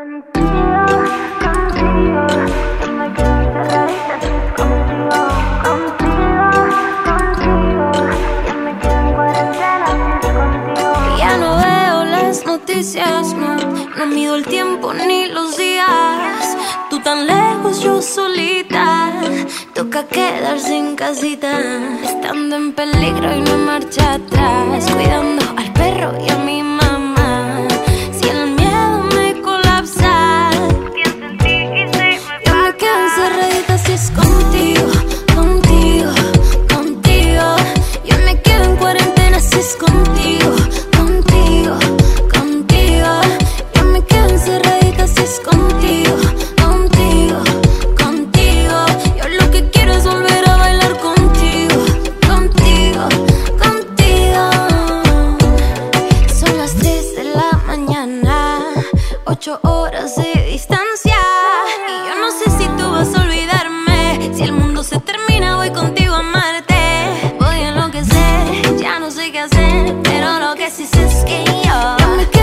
Ya no veo las noticias, no, no mido el tiempo ni los días. Tú tan lejos, yo solita. Toca quedarse en casita, estando en peligro y no marcha atrás, cuidando contigo, contigo, contigo. Yo me quedo encerradita si es contigo, contigo, contigo. Yo lo que quiero es volver a bailar contigo, contigo, contigo. Son las 3 de la mañana, 8 horas de distancia. Ya no sé qué hacer. Pero lo que sí sé es que yo,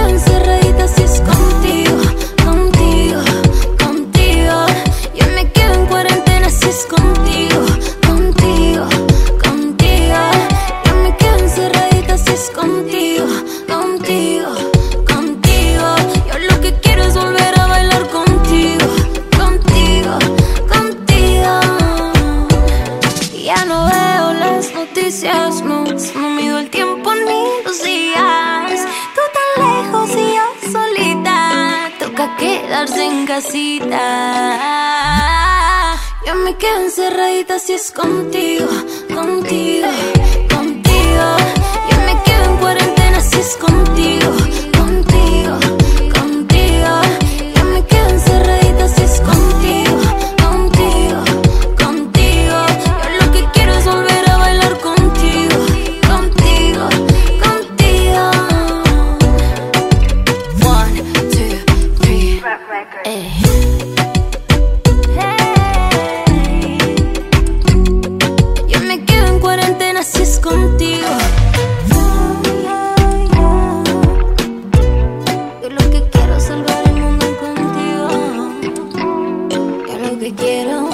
no mido el tiempo ni los días. Tú tan lejos y yo solita, toca quedarse en casita. Yo me quedo encerradita si es contigo, contigo, Yo me quedo en cuarentena si es contigo. Yo lo que quiero es salvar el mundo contigo. Yo lo que quiero